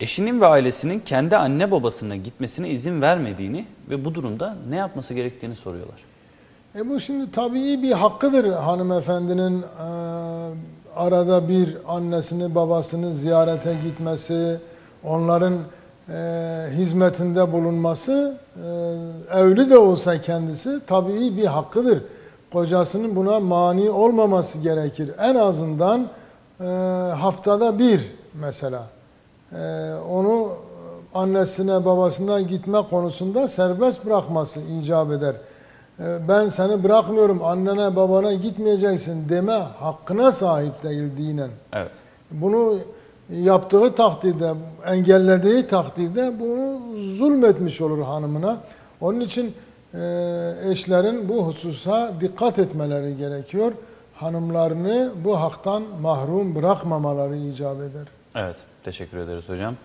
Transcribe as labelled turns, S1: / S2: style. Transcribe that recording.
S1: eşinin ve ailesinin kendi anne babasına gitmesine izin vermediğini ve bu durumda ne yapması gerektiğini soruyorlar.
S2: E bu şimdi tabii bir hakkıdır hanımefendinin e, arada bir annesini babasını ziyarete gitmesi, onların e, hizmetinde bulunması, e, evli de olsa kendisi tabii bir hakkıdır. Kocasının buna mani olmaması gerekir. En azından e, haftada bir mesela onu annesine babasına gitme konusunda serbest bırakması icap eder. E, ben seni bırakmıyorum annene babana gitmeyeceksin deme hakkına sahip değil dinen.
S1: Evet.
S2: Bunu yaptığı takdirde, engellediği takdirde bunu zulmetmiş olur hanımına. Onun için e, eşlerin bu hususa dikkat etmeleri gerekiyor. Hanımlarını bu haktan mahrum bırakmamaları icap eder.
S1: Evet. Teşekkür ederiz hocam.